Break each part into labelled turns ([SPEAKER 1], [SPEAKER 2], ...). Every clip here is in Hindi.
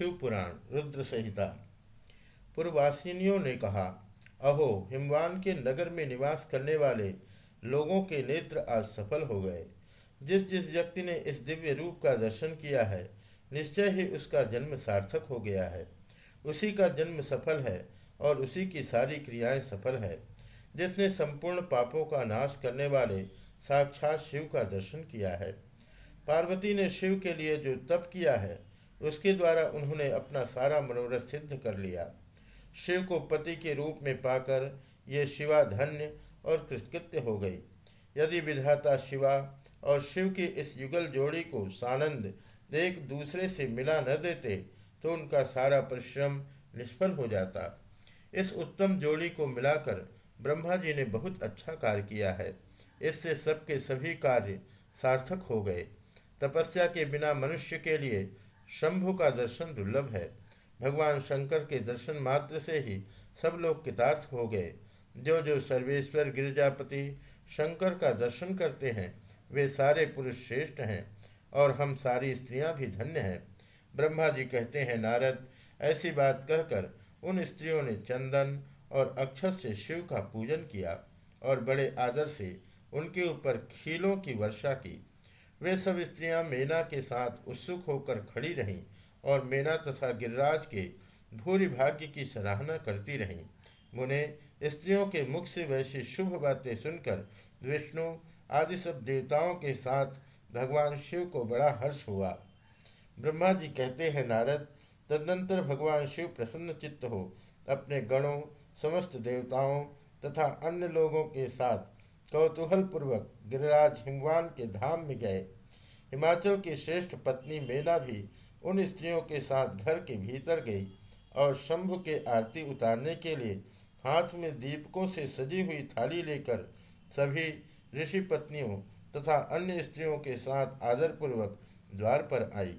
[SPEAKER 1] शिव पुराण रुद्र संहिता पूर्ववासिनियों ने कहा, अहो, हिमवान के नगर में निवास करने वाले लोगों के नेत्र आज सफल हो गए। जिस जिस व्यक्ति ने इस दिव्य रूप का दर्शन किया है, निश्चय ही उसका जन्म सार्थक हो गया है। उसी का जन्म सफल है और उसी की सारी क्रियाएँ सफल है। जिसने संपूर्ण पापों का नाश करने वाले साक्षात शिव का दर्शन किया है। पार्वती ने शिव के लिए जो तप किया है उसके द्वारा उन्होंने अपना सारा मनोरथ सिद्ध कर लिया। शिव को पति के रूप में पाकर ये शिवा धन्य और कृतकृत्य हो गई। यदि विधाता शिवा और शिव की इस युगल जोड़ी को सानंद एक दूसरे से मिला न देते तो उनका सारा परिश्रम निष्फल हो जाता। इस उत्तम जोड़ी को मिलाकर ब्रह्मा जी ने बहुत अच्छा कार्य किया है। इससे सबके सभी कार्य सार्थक हो गए। तपस्या के बिना मनुष्य के लिए शंभु का दर्शन दुर्लभ है। भगवान शंकर के दर्शन मात्र से ही सब लोग कितार्थ हो गए। जो जो सर्वेश्वर, गिरिजापति शंकर का दर्शन करते हैं, वे सारे पुरुष श्रेष्ठ हैं और हम सारी स्त्रियाँ भी धन्य हैं। ब्रह्मा जी कहते हैं, नारद, ऐसी बात कहकर उन स्त्रियों ने चंदन और अक्षत से शिव का पूजन किया और बड़े आदर से उनके ऊपर खीलों की वर्षा की। वे सब स्त्रियाँ मेना के साथ उत्सुक होकर खड़ी रहीं और मेना तथा गिरिराज के भूरी भाग्य की सराहना करती रहीं। मुने, स्त्रियों के मुख से वैसी शुभ बातें सुनकर विष्णु आदि सब देवताओं के साथ भगवान शिव को बड़ा हर्ष हुआ। ब्रह्मा जी कहते हैं, नारद, तदनंतर भगवान शिव प्रसन्न चित्त हो। अपने गणों, समस्त देवताओं तथा अन्य लोगों के साथ कौतूहल पूर्वक गिरिराज हिमवान के धाम में गए। हिमाचल की श्रेष्ठ पत्नी मेना भी उन स्त्रियों के साथ घर के भीतर गई और शंभु के आरती उतारने के लिए हाथ में दीपकों से सजी हुई थाली लेकर सभी ऋषि पत्नियों तथा अन्य स्त्रियों के साथ आदरपूर्वक द्वार पर आई।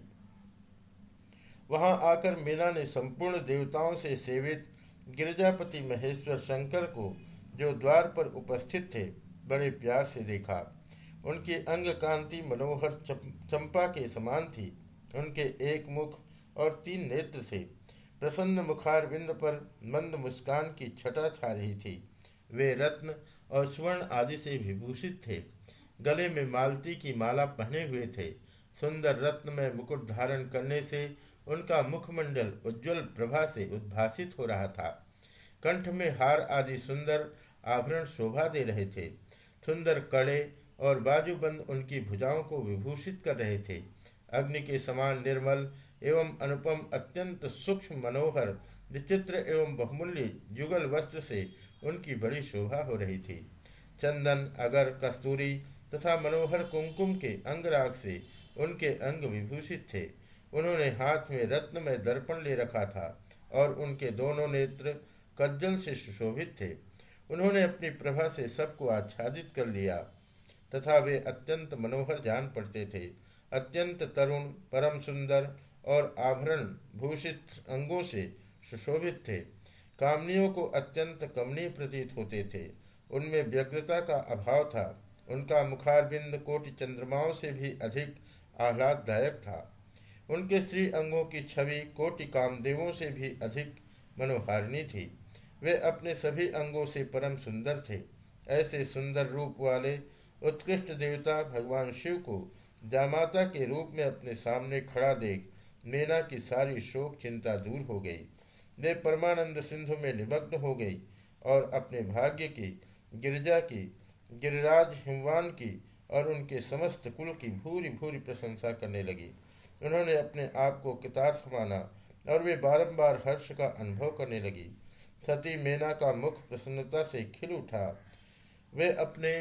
[SPEAKER 1] वहाँ आकर मीना ने संपूर्ण देवताओं से सेवित गिरजापति महेश्वर शंकर को, जो द्वार पर उपस्थित थे बड़े प्यार से देखा। उनकी अंग कांति मनोहर चंपा के समान थी। उनके एक मुख और तीन नेत्र थे। प्रसन्न मुखार बिंद पर मंद मुस्कान की छटा छा रही थी। वे रत्न और स्वर्ण आदि से विभूषित थे। गले में मालती की माला पहने हुए थे। सुंदर रत्न में मुकुट धारण करने से उनका मुखमंडल उज्जवल प्रभा से उद्भासित हो रहा था। कंठ में हार आदि सुंदर आभरण शोभा दे रहे थे। सुंदर कड़े और बाजूबंद उनकी भुजाओं को विभूषित कर रहे थे। अग्नि के समान निर्मल एवं अनुपम, अत्यंत सूक्ष्म, मनोहर, विचित्र एवं बहुमूल्य युगल वस्त्र से उनकी बड़ी शोभा हो रही थी। चंदन, अगर, कस्तूरी तथा मनोहर कुमकुम के अंगराग से उनके अंग विभूषित थे। उन्होंने हाथ में रत्न में दर्पण ले रखा था और उनके दोनों नेत्र कज्जल से सुशोभित थे। उन्होंने अपनी प्रभा से सबको आच्छादित कर लिया, तथा वे अत्यंत मनोहर जान पड़ते थे। अत्यंत तरुण, परम सुंदर और आभरण भूषित अंगों से सुशोभित थे। कामनियों को अत्यंत कमनीय प्रतीत होते थे। उनमें व्यग्रता का अभाव था। उनका मुखारबिंद कोटि चंद्रमाओं से भी अधिक आह्लाददायक था। उनके स्त्री अंगों की छवि कोटि कामदेवों से भी अधिक मनोहारिणी थी। वे अपने सभी अंगों से परम सुंदर थे। ऐसे सुंदर रूप वाले उत्कृष्ट देवता भगवान शिव को जामाता के रूप में अपने सामने खड़ा देख मीना की सारी शोक चिंता दूर हो गई। वे परमानंद सिंधु में निमग्न हो गई और अपने भाग्य की, गिरजा की, गिरिराज हिमवान की और उनके समस्त कुल की भूरी भूरी प्रशंसा करने लगी। उन्होंने अपने आप को कितार्थ माना और वे बारंबार हर्ष का अनुभव करने लगी। सती मेना का मुख प्रसन्नता से खिल उठा। वे अपने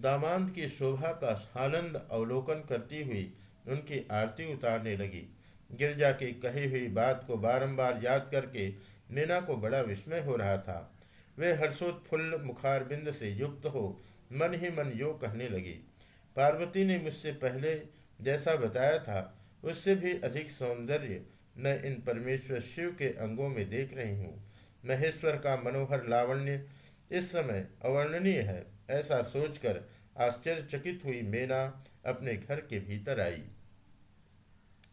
[SPEAKER 1] दामांत की शोभा का आनंद अवलोकन करती हुई उनकी आरती उतारने लगी। गिरजा की कही हुई बात को बारंबार याद करके मीना को बड़ा विस्मय हो रहा था। वे हर्षोत्फुल्ल मुखारबिंद से युक्त हो मन ही मन यो कहने लगी। पार्वती ने मुझसे पहले जैसा बताया था, उससे भी अधिक सौंदर्य मैं इन परमेश्वर शिव के अंगों में देख रही हूँ। महेश्वर का मनोहर लावण्य इस समय अवर्णनीय है। ऐसा सोचकर आश्चर्यचकित हुई मेना अपने घर के भीतर आई।